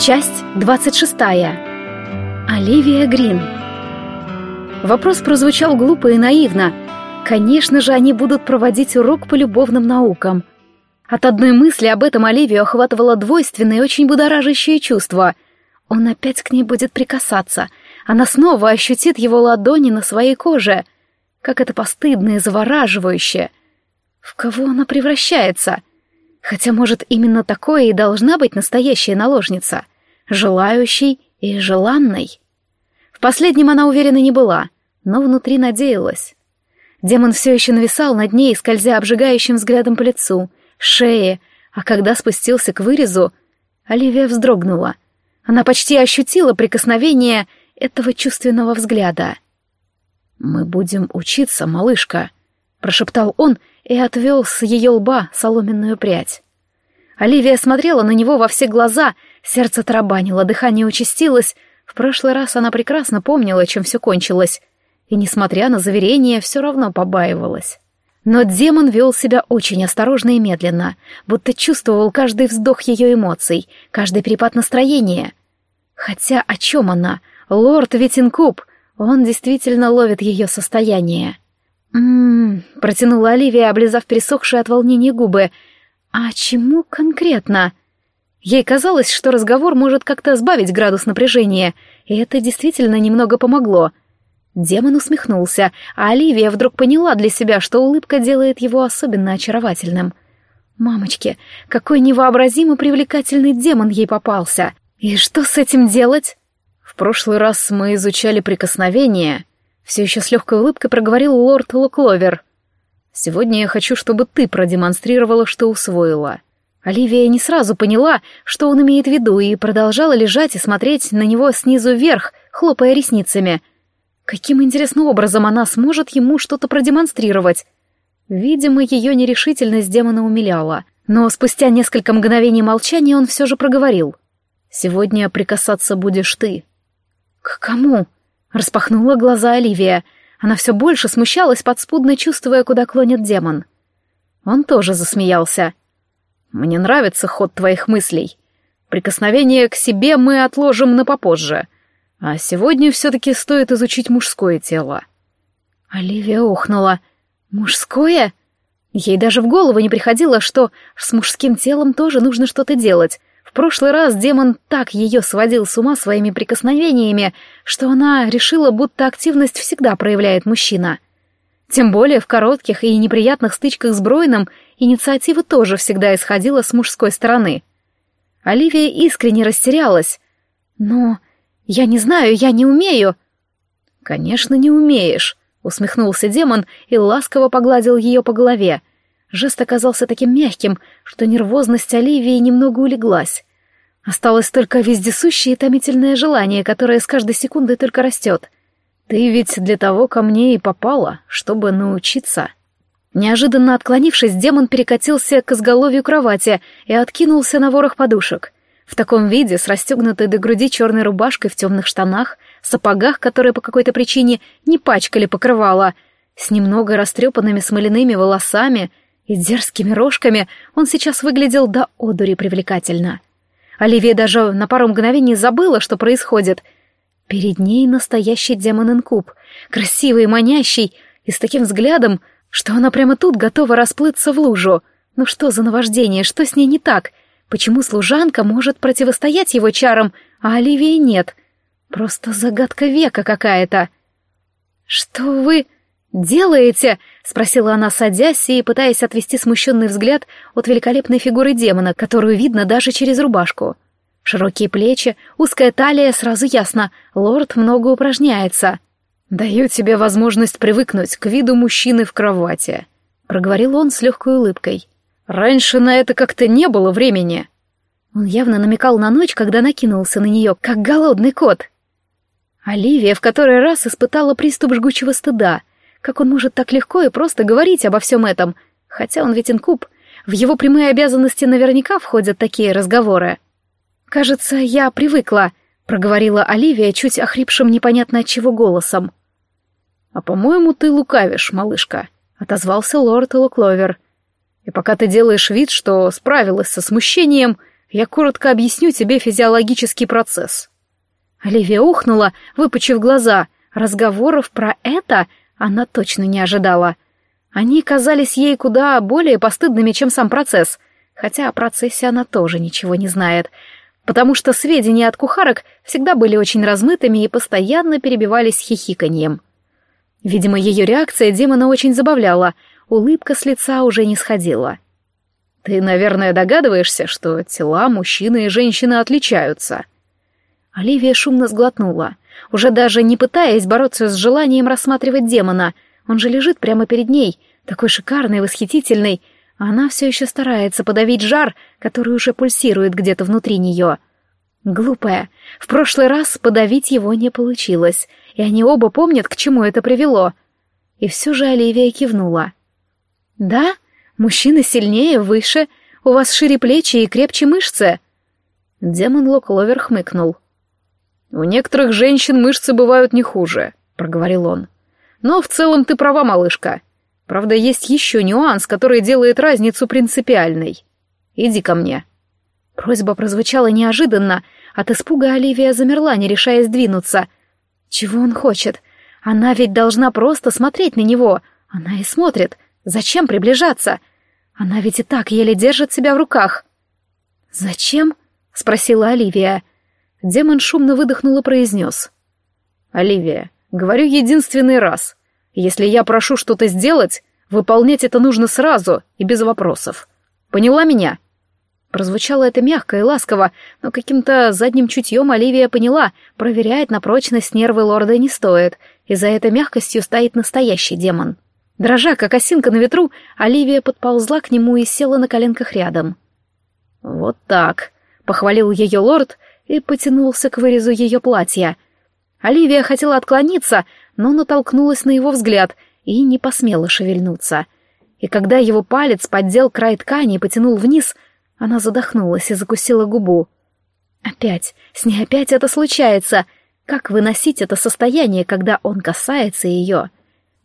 Часть 26. Оливия Грин. Вопрос прозвучал глупо и наивно. Конечно же, они будут проводить урок по любовным наукам. От одной мысли об этом Оливию охватывало двойственное и очень будоражащее чувство. Он опять к ней будет прикасаться. Она снова ощутит его ладони на своей коже. Как это постыдно и завораживающе. В кого она превращается? Хотя, может, именно такое и должна быть настоящая наложница желающей и желанной. В последнем она уверена не была, но внутри надеялась. Демон все еще нависал над ней, скользя обжигающим взглядом по лицу, шее, а когда спустился к вырезу, Оливия вздрогнула. Она почти ощутила прикосновение этого чувственного взгляда. «Мы будем учиться, малышка», — прошептал он и отвел с ее лба соломенную прядь. Оливия смотрела на него во все глаза, сердце тарабанило, дыхание участилось. В прошлый раз она прекрасно помнила, чем все кончилось, и, несмотря на заверение, все равно побаивалась. Но демон вел себя очень осторожно и медленно, будто чувствовал каждый вздох ее эмоций, каждый перепад настроения. Хотя о чем она? Лорд Ветинкуб, он действительно ловит ее состояние. «М-м-м», протянула Оливия, облизав пересохшие от волнения губы — а чему конкретно? Ей казалось, что разговор может как-то сбавить градус напряжения, и это действительно немного помогло. Демон усмехнулся, а Оливия вдруг поняла для себя, что улыбка делает его особенно очаровательным. «Мамочки, какой невообразимо привлекательный демон ей попался! И что с этим делать?» «В прошлый раз мы изучали прикосновение», — все еще с легкой улыбкой проговорил лорд Лукловер. Сегодня я хочу, чтобы ты продемонстрировала, что усвоила». Оливия не сразу поняла, что он имеет в виду, и продолжала лежать и смотреть на него снизу вверх, хлопая ресницами. Каким интересным образом она сможет ему что-то продемонстрировать? Видимо, ее нерешительность демона умиляла, но спустя несколько мгновений молчания он все же проговорил. «Сегодня прикасаться будешь ты». «К кому?» — распахнула глаза Оливия — она все больше смущалась, подспудно чувствуя, куда клонит демон. Он тоже засмеялся. «Мне нравится ход твоих мыслей. Прикосновение к себе мы отложим на попозже. А сегодня все-таки стоит изучить мужское тело». Оливия охнула. «Мужское?» Ей даже в голову не приходило, что с мужским телом тоже нужно что-то делать. В прошлый раз демон так ее сводил с ума своими прикосновениями, что она решила, будто активность всегда проявляет мужчина. Тем более в коротких и неприятных стычках с Бройном инициатива тоже всегда исходила с мужской стороны. Оливия искренне растерялась. «Но я не знаю, я не умею». «Конечно, не умеешь», — усмехнулся демон и ласково погладил ее по голове, Жест оказался таким мягким, что нервозность Оливии немного улеглась. Осталось только вездесущее и томительное желание, которое с каждой секундой только растет. «Ты ведь для того ко мне и попала, чтобы научиться». Неожиданно отклонившись, демон перекатился к изголовью кровати и откинулся на ворох подушек. В таком виде, с расстегнутой до груди черной рубашкой в темных штанах, сапогах, которые по какой-то причине не пачкали покрывало, с немного растрепанными смоляными волосами и дерзкими рожками он сейчас выглядел до одури привлекательно. Оливия даже на пару мгновений забыла, что происходит. Перед ней настоящий демон-инкуб, красивый манящий, и с таким взглядом, что она прямо тут готова расплыться в лужу. Ну что за наваждение, что с ней не так? Почему служанка может противостоять его чарам, а Оливии нет? Просто загадка века какая-то. «Что вы...» «Делаете?» — спросила она, садясь и пытаясь отвести смущенный взгляд от великолепной фигуры демона, которую видно даже через рубашку. Широкие плечи, узкая талия, сразу ясно, лорд много упражняется. «Даю тебе возможность привыкнуть к виду мужчины в кровати», — проговорил он с легкой улыбкой. «Раньше на это как-то не было времени». Он явно намекал на ночь, когда накинулся на нее, как голодный кот. Оливия в который раз испытала приступ жгучего стыда — как он может так легко и просто говорить обо всем этом? Хотя он ведь инкуб. В его прямые обязанности наверняка входят такие разговоры. «Кажется, я привыкла», — проговорила Оливия чуть охрипшим непонятно от чего голосом. «А по-моему, ты лукавишь, малышка», — отозвался лорд Лукловер. «И пока ты делаешь вид, что справилась со смущением, Я коротко объясню тебе физиологический процесс». Оливия ухнула, выпучив глаза. Разговоров про это она точно не ожидала. Они казались ей куда более постыдными, чем сам процесс, хотя о процессе она тоже ничего не знает, потому что сведения от кухарок всегда были очень размытыми и постоянно перебивались хихиканьем. Видимо, ее реакция демона очень забавляла, улыбка с лица уже не сходила. «Ты, наверное, догадываешься, что тела мужчины и женщины отличаются?» Оливия шумно сглотнула, уже даже не пытаясь бороться с желанием рассматривать демона. Он же лежит прямо перед ней, такой шикарный, восхитительный, она все еще старается подавить жар, который уже пульсирует где-то внутри нее. Глупая. В прошлый раз подавить его не получилось, и они оба помнят, к чему это привело. И все же Оливия кивнула. «Да, мужчина сильнее, выше, у вас шире плечи и крепче мышцы». Демон Локловер хмыкнул. «У некоторых женщин мышцы бывают не хуже», — проговорил он. «Но в целом ты права, малышка. Правда, есть еще нюанс, который делает разницу принципиальной. Иди ко мне». Просьба прозвучала неожиданно. От испуга Оливия замерла, не решаясь двинуться. Чего он хочет? Она ведь должна просто смотреть на него. Она и смотрит. Зачем приближаться? Она ведь и так еле держит себя в руках. «Зачем?» — спросила Оливия. Демон шумно выдохнул и произнес. «Оливия, говорю единственный раз. Если я прошу что-то сделать, выполнять это нужно сразу и без вопросов. Поняла меня?» Прозвучало это мягко и ласково, но каким-то задним чутьем Оливия поняла, проверять на прочность нервы лорда не стоит, и за этой мягкостью стоит настоящий демон. Дрожа, как осинка на ветру, Оливия подползла к нему и села на коленках рядом. «Вот так», — похвалил ее лорд и потянулся к вырезу ее платья. Оливия хотела отклониться, но натолкнулась на его взгляд и не посмела шевельнуться. И когда его палец поддел край ткани и потянул вниз — она задохнулась и закусила губу. Опять, с ней опять это случается. Как выносить это состояние, когда он касается ее?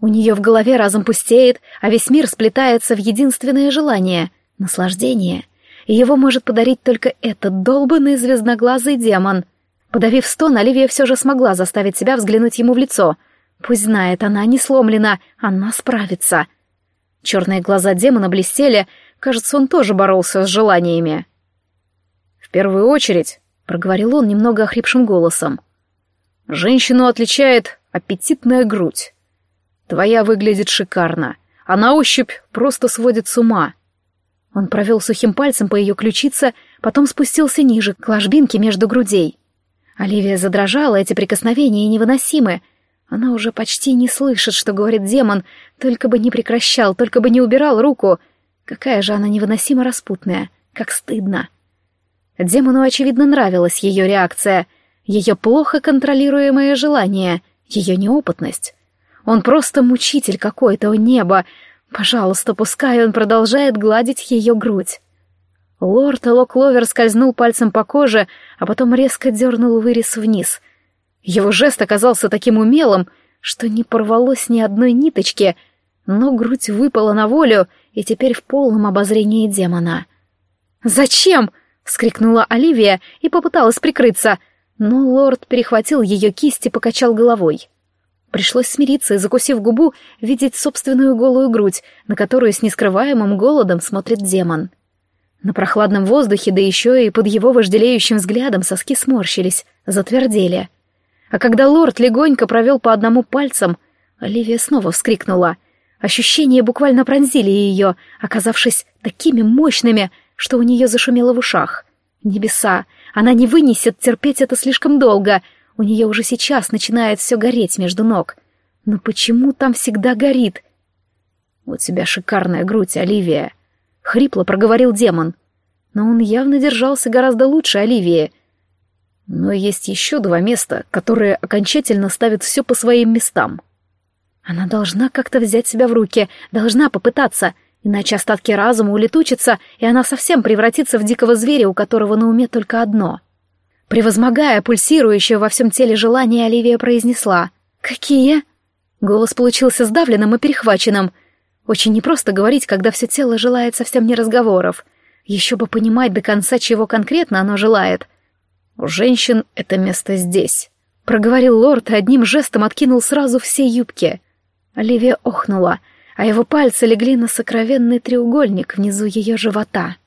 У нее в голове разом пустеет, а весь мир сплетается в единственное желание — наслаждение. И его может подарить только этот долбанный звездноглазый демон. Подавив стон, Оливия все же смогла заставить себя взглянуть ему в лицо. Пусть знает, она не сломлена, она справится. Черные глаза демона блестели, Кажется, он тоже боролся с желаниями. «В первую очередь», — проговорил он немного охрипшим голосом, — «женщину отличает аппетитная грудь. Твоя выглядит шикарно, а на ощупь просто сводит с ума». Он провел сухим пальцем по ее ключице, потом спустился ниже, к ложбинке между грудей. Оливия задрожала, эти прикосновения невыносимы. Она уже почти не слышит, что говорит демон, только бы не прекращал, только бы не убирал руку — Какая же она невыносимо распутная, как стыдно. Демону, очевидно, нравилась ее реакция, ее плохо контролируемое желание, ее неопытность. Он просто мучитель какой-то у неба. Пожалуйста, пускай он продолжает гладить ее грудь. Лорд Локловер скользнул пальцем по коже, а потом резко дернул вырез вниз. Его жест оказался таким умелым, что не порвалось ни одной ниточки, но грудь выпала на волю, и теперь в полном обозрении демона. «Зачем?» — вскрикнула Оливия и попыталась прикрыться, но лорд перехватил ее кисть и покачал головой. Пришлось смириться и, закусив губу, видеть собственную голую грудь, на которую с нескрываемым голодом смотрит демон. На прохладном воздухе, да еще и под его вожделеющим взглядом соски сморщились, затвердели. А когда лорд легонько провел по одному пальцам, Оливия снова вскрикнула — Ощущения буквально пронзили ее, оказавшись такими мощными, что у нее зашумело в ушах. Небеса! Она не вынесет терпеть это слишком долго. У нее уже сейчас начинает все гореть между ног. Но почему там всегда горит? «У тебя шикарная грудь, Оливия», — хрипло проговорил демон. Но он явно держался гораздо лучше Оливии. Но есть еще два места, которые окончательно ставят все по своим местам. Она должна как-то взять себя в руки, должна попытаться, иначе остатки разума улетучатся, и она совсем превратится в дикого зверя, у которого на уме только одно. Превозмогая пульсирующее во всем теле желание, Оливия произнесла «Какие?» Голос получился сдавленным и перехваченным. Очень непросто говорить, когда все тело желает совсем не разговоров. Еще бы понимать до конца, чего конкретно оно желает. «У женщин это место здесь», — проговорил лорд и одним жестом откинул сразу все юбки. Оливия охнула, а его пальцы легли на сокровенный треугольник внизу ее живота —